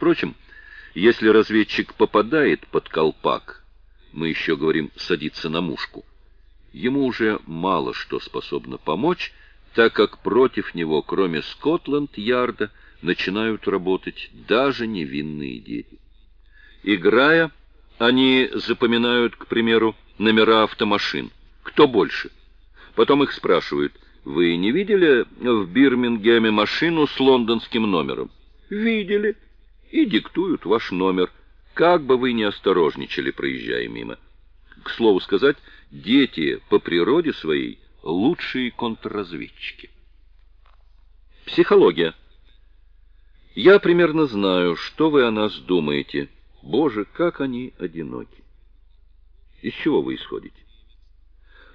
Впрочем, если разведчик попадает под колпак, мы еще говорим садиться на мушку, ему уже мало что способно помочь, так как против него, кроме Скотланд-Ярда, начинают работать даже невинные дети. Играя, они запоминают, к примеру, номера автомашин. Кто больше? Потом их спрашивают, вы не видели в Бирмингеме машину с лондонским номером? Видели. И диктуют ваш номер, как бы вы ни осторожничали, проезжая мимо. К слову сказать, дети по природе своей лучшие контрразведчики. Психология. Я примерно знаю, что вы о нас думаете. Боже, как они одиноки. Из чего вы исходите?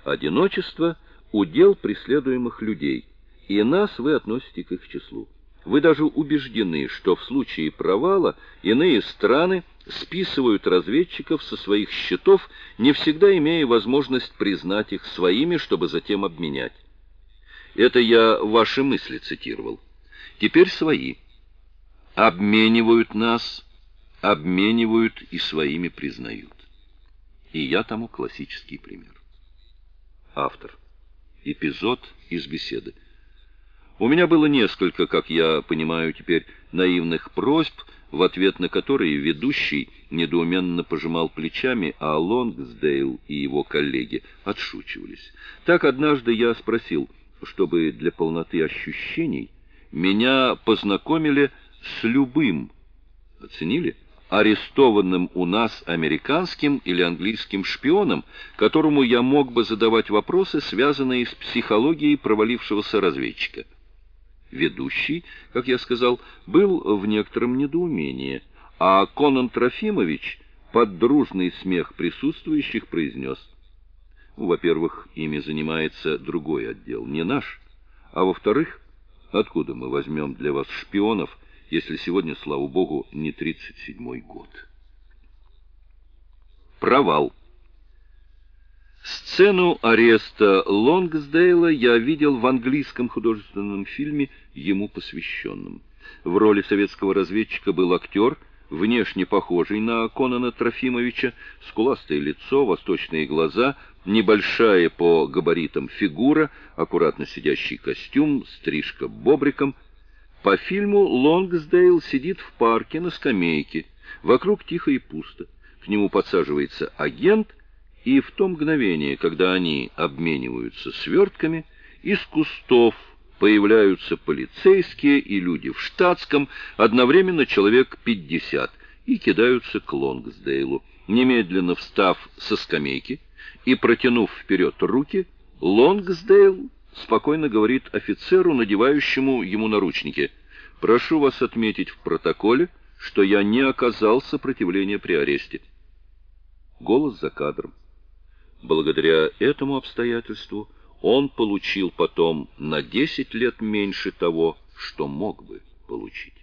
Одиночество удел преследуемых людей, и нас вы относите к их числу. Вы даже убеждены, что в случае провала иные страны списывают разведчиков со своих счетов, не всегда имея возможность признать их своими, чтобы затем обменять. Это я ваши мысли цитировал. Теперь свои. Обменивают нас, обменивают и своими признают. И я тому классический пример. Автор. Эпизод из беседы. У меня было несколько, как я понимаю теперь, наивных просьб, в ответ на которые ведущий недоуменно пожимал плечами, а Лонгсдейл и его коллеги отшучивались. Так однажды я спросил, чтобы для полноты ощущений меня познакомили с любым, оценили, арестованным у нас американским или английским шпионом, которому я мог бы задавать вопросы, связанные с психологией провалившегося разведчика. Ведущий, как я сказал, был в некотором недоумении, а Конан Трофимович под дружный смех присутствующих произнес. Во-первых, ими занимается другой отдел, не наш, а во-вторых, откуда мы возьмем для вас шпионов, если сегодня, слава богу, не 37-й год? Провал. Сцену ареста Лонгсдейла я видел в английском художественном фильме, ему посвященном. В роли советского разведчика был актер, внешне похожий на Конана Трофимовича, скуластое лицо, восточные глаза, небольшая по габаритам фигура, аккуратно сидящий костюм, стрижка бобриком. По фильму Лонгсдейл сидит в парке на скамейке, вокруг тихо и пусто. К нему подсаживается агент — и в то мгновение, когда они обмениваются свертками, из кустов появляются полицейские и люди в штатском, одновременно человек пятьдесят, и кидаются к Лонгсдейлу. Немедленно встав со скамейки и протянув вперед руки, Лонгсдейл спокойно говорит офицеру, надевающему ему наручники, «Прошу вас отметить в протоколе, что я не оказал сопротивления при аресте». Голос за кадром. Благодаря этому обстоятельству он получил потом на 10 лет меньше того, что мог бы получить.